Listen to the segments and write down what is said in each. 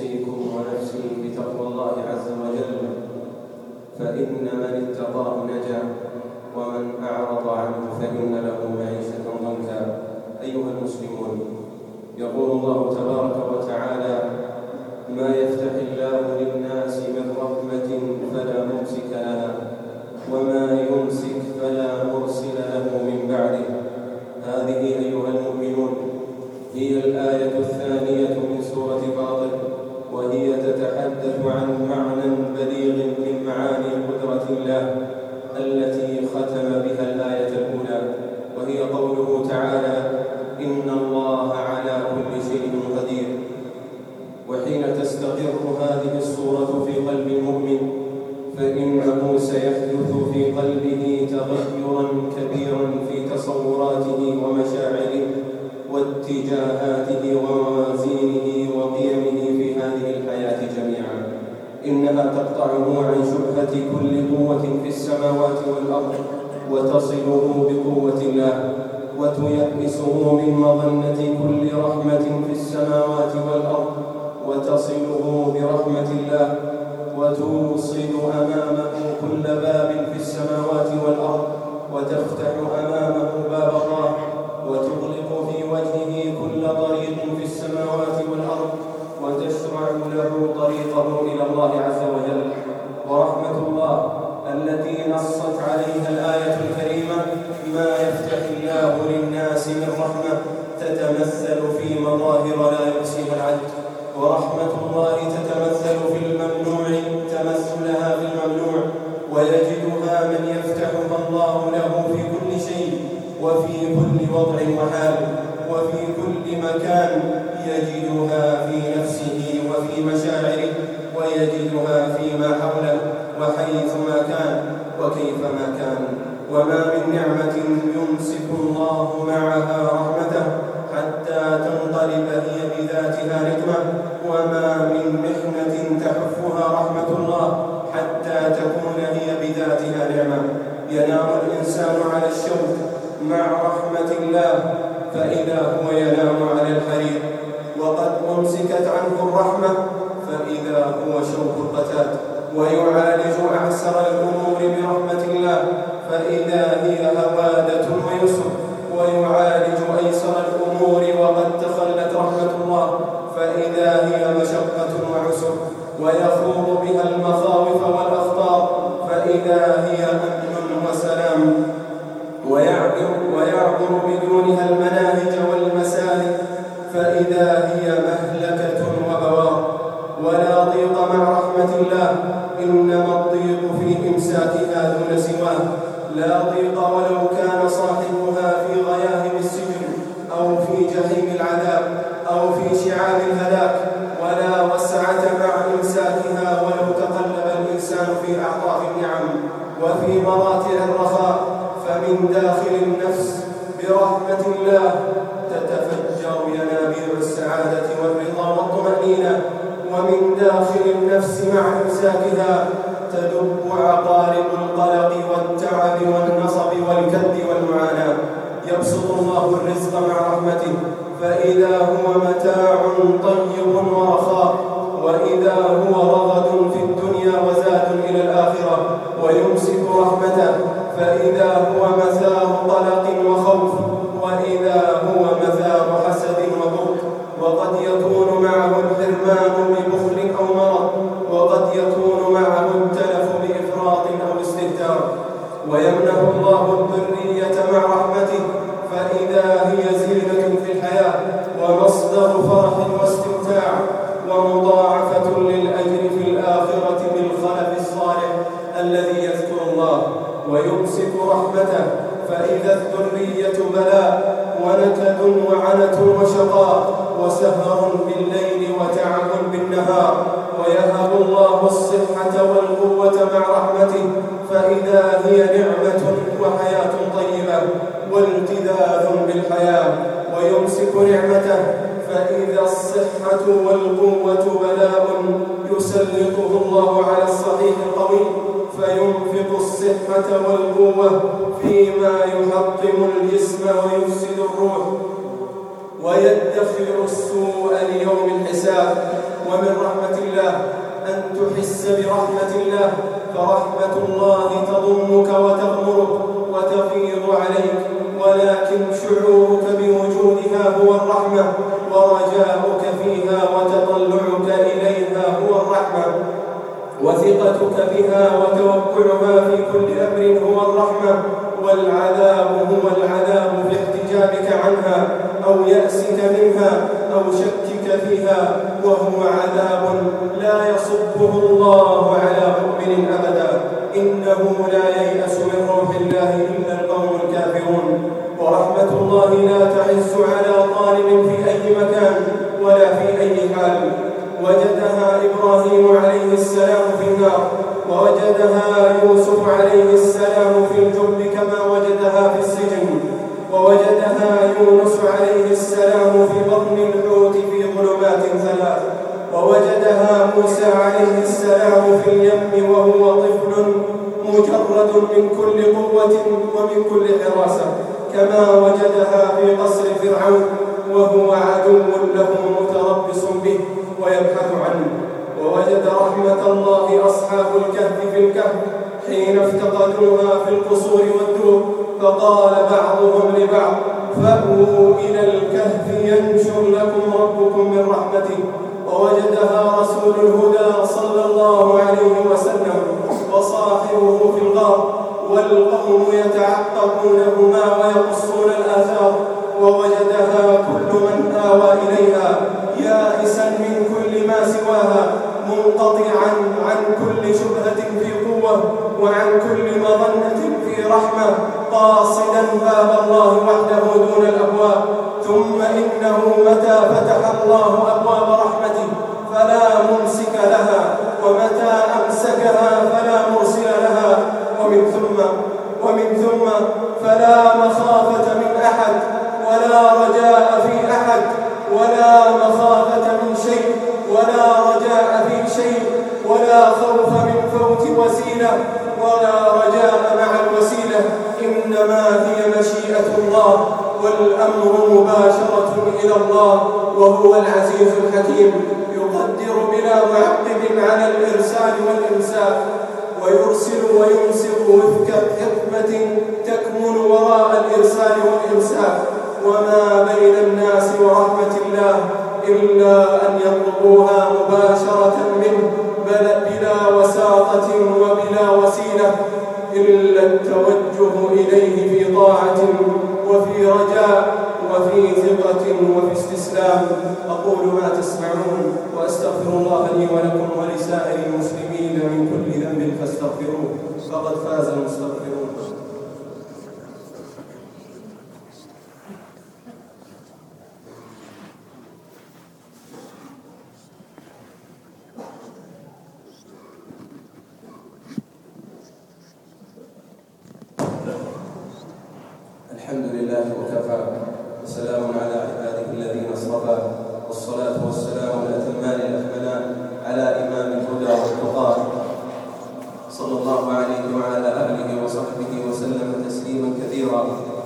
أوصيكم ونفسي بتقوى الله عز وجل. فإن من اتقاه نجا ومن أعرض عنه فإن له معيشة ضنكا. أيها المسلمون يقول الله تبارك وتعالى ما يفتح الله للناس для وتيأسه من مظنة كل رحمة في السماوات والأرض وتصله برحمة الله وتوصل أمامه كل باب في السماوات والأرض وتفتح أمامه باب الله وتغلق في وجهه كل طريق في السماوات والأرض وتشرع له طريقه إلى الله عز وجل في مظاهر لا يحصيها العد ورحمة الله تتمثل في الممنوع تمثلها في الممنوع. ويجدها من يفتحها الله له في كل شيء. وفي كل وضع وحال. وفي كل مكان. يجدها في نفسه وفي مشاعره. ويجدها فيما حوله. وحيثما كان وكيفما كان. وما من نعمة يمسك الله معها رحمته برحمة الله تتفجر ينابيع السعادة والرضا والطمأنينة ومن داخل النفس مع إمساكها تدب عقارب القلق والتعب والنصب والكد والمعاناة. يبسط الله الرزق مع رحمته فإذا هو متاع طيب ورخاء وإذا هو رغد في الدنيا وزاد إلى الآخرة ويمسك رحمته فإذا والقوة مع رحمته فإذا هي نعمة وثقتك بها وتوكلها في كل أمر هو الرحمة والعذاب هو العذاب في احتجابك عنها أو يأسك منها أو شكك فيها وهو عذاب لا يصبه الله على مؤمن أبدا. إنه لا ييأس من روح الله إلا القوم الكافرون. ورحمة الله لا تعز على طالب في أي مكان ولا في أي حال. وجدها إبراهيم عليه السلام في النار. ووجدها يوسف عليه السلام في الجب كما وجدها في السجن ووجدها يونس عليه السلام في بطن الحوت في ظلمات ثلاث ووجدها موسى عليه السلام في اليم وهو طفل مجرد من كل قوة ومن كل حراسة كما وجدها في قصر فرعون وهو عدو له متربص به ويبحث عنه. ووجد رحمة الله أصحاب الكهف في الكهف حين افتقدوها في القصور والدور. فقال بعضهم لبعض فأووا إلى الكهف ينشر لكم ربكم من رحمته. ووجدها رسول الهدى صلى الله عليه وسلم وصاحبه في الغار والقوم يتعقبونهما ويقصون الآثار. ووجدها كل من آوى إليها يائسا من كل ما سواها. منقطعا عن كل شبهة في قوة وعن كل مظنة في رحمة قاصدا باب الله وحده دون الأبواب. ثم إنه متى فتح الله أبواب رحمته فلا ممسك لها ومتى أمسكها فلا مرسل لها. ومن ثم ومن ثم فلا مخافة من أحد ولا رجاء في أحد ولا مخافة من شيء ولا رجاء وسيلة ولا رجاء مع الوسيلة. إنما هي مشيئة الله والأمر مباشرة إلى الله وهو العزيز الحكيم. يقدر بلا معقب على الإرسال والإمساك ويرسل ويمسك وفق حكمة تكمن وراء الإرسال والإمساك. وما بين الناس ورحمة الله إلا أن يطلبوها مباشرة منه. بلا وساطة وبلا وسيلة إلا التوجه إليه في طاعة وفي رجاء وفي ثقة وفي استسلام. أقول ما تسمعون وأستغفر الله لي ولكم ولسائر المسلمين من كل ذنب فاستغفروه. فقد فاز المستغفرون.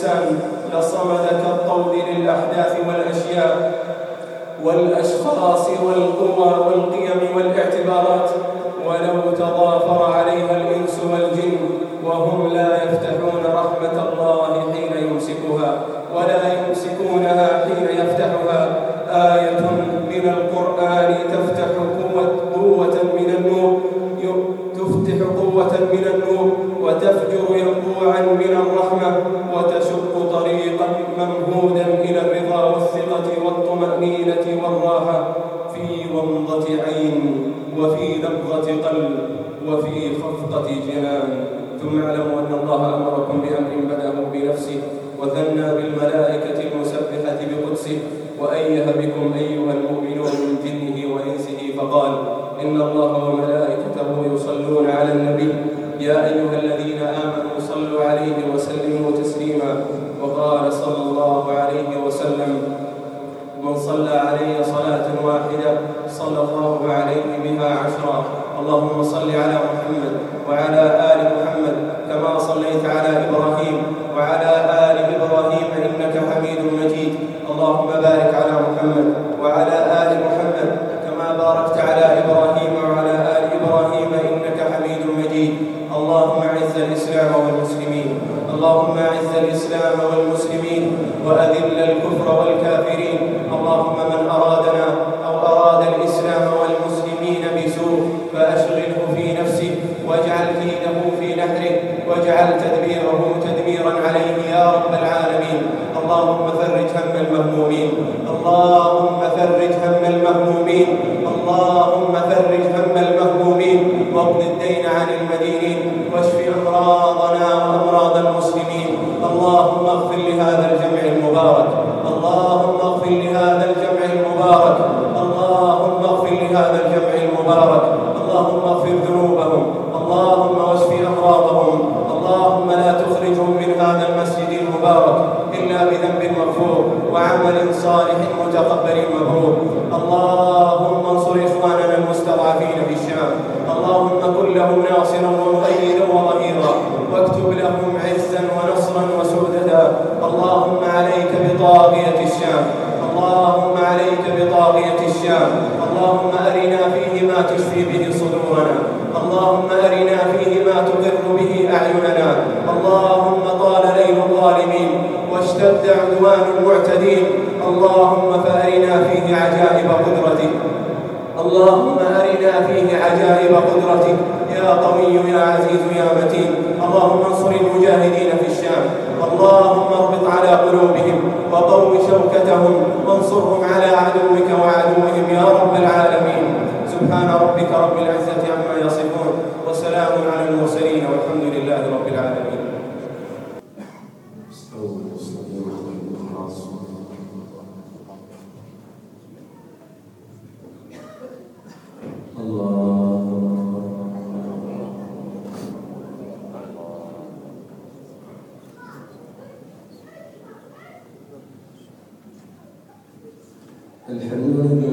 قلب إنسان لصمد كالطود للأحداث والأشياء والأشخاص والقوى والقيم والاعتبارات ولو تضافر عليها الإنس والجن وهم لا يفتحون رحمة الله حين يمسكها ولا يمسكونها حين يفتحها والطمأنينة والراحة في ومضة عين وفي نبضة قلب وفي خفقة جنان. ثم اعلموا أن الله أمركم بأمر بدأه بنفسه اللهم صل على محمد وعلى آل محمد كما صليت على إبراهيم وعلى آل واجعل تدبيره تدميرا عليه يا رب العالمين. اللهم فرج هم المهمومين. اللهم فرج هم المهمومين. اللهم فرج هم المهمومين. واقض الدين عن المدينين. واشف أمراضنا وأمراض المسلمين. اللهم اغفر لهذا الجمع المبارك. الا بذنب مغفور وعمل صالح متقبل مبرور. اللهم انصر إخواننا المستضعفين في الشام. اللهم كن لهم ناصرا ومؤيدا وظهيرا. واكتب لهم عزا ونصرا وسعددا اللهم عليك بطاغية الشام. اللهم عليك بطاغية الشام. اللهم أرنا فيه ما تشفي به صدورنا. اللهم أرنا فيه ما تقر به أعيننا. اللهم طال ليل الظالمين. واشتد عدوان المعتدين. اللهم فأرنا فيه عجائب قدرتك. اللهم أرنا فيه عجائب قدرتك. يا قوي يا عزيز يا متين. اللهم انصر المجاهدين في الشام. اللهم اربط على قلوبهم وقو شوكتهم. وانصرهم على عدوك وعدوهم يا رب العالمين. سبحان ربك رب العزة عما يصفون. وسلام على المرسلين والحمد لله رب العالمين الحمد